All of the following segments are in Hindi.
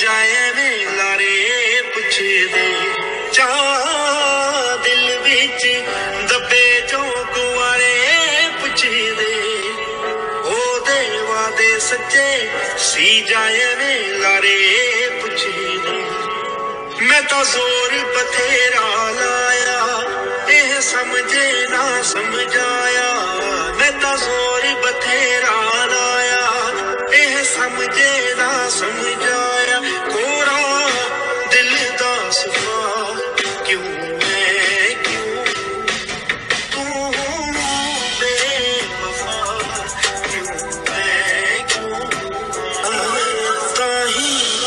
ਜਾਏ ਵੇ ਲਾਰੇ ਪੁੱਛਦੇ ਚਾਹ ਦਿਲ ਵਿੱਚ ਦੱਬੇ ਜੋ ਕੁਆਰੇ ਪੁੱਛਦੇ ਉਹਦੇ ਵਾਦੇ ਸੱਚੇ ਸੀ ਜਾਏ ਵੇ ਲਾਰੇ ਪੁੱਛਦੇ ਮੈਂ ਤਾਂ ਜ਼ੋਰ ਬਥੇਰਾ ਲਾਇਆ ਇਹ ਸਮਝੇ ਨਾ ਸਮਝਾਇਆ समझे ना समझाया। कोरा दिल का सफ़ा। क्यों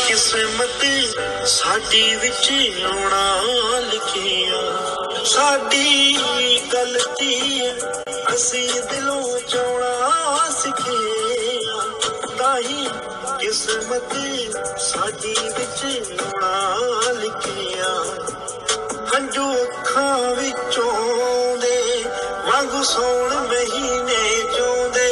किस्मत साडी विच आउणा लिखिया। साडी गलती असी दिलों चों ਤਾਂ ਕਿਸਮਤ ਸਾਡੀ ਵਿੱਚ ਆਉਣਾ ਲਿਖਿਆ। ਹੰਝੂ ਅੱਖਾਂ ਵਿੱਚੋਂ ਦੇ ਵਾਂਗੂ ਸੌਣ ਮਹੀਨੇ ਚੋਂਦੇ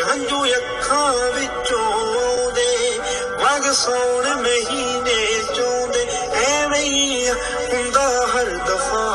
ਹੰਝੂ ਅੱਖਾਂ ਵਿੱਚੋਂ ਦੇ ਵਾਂਗ ਸੌਣ ਮਹੀਨੇ ਚੋਂਦੇ ਐਵੇਂ ਹੁੰਦਾ ਹਰ ਦਫਾ।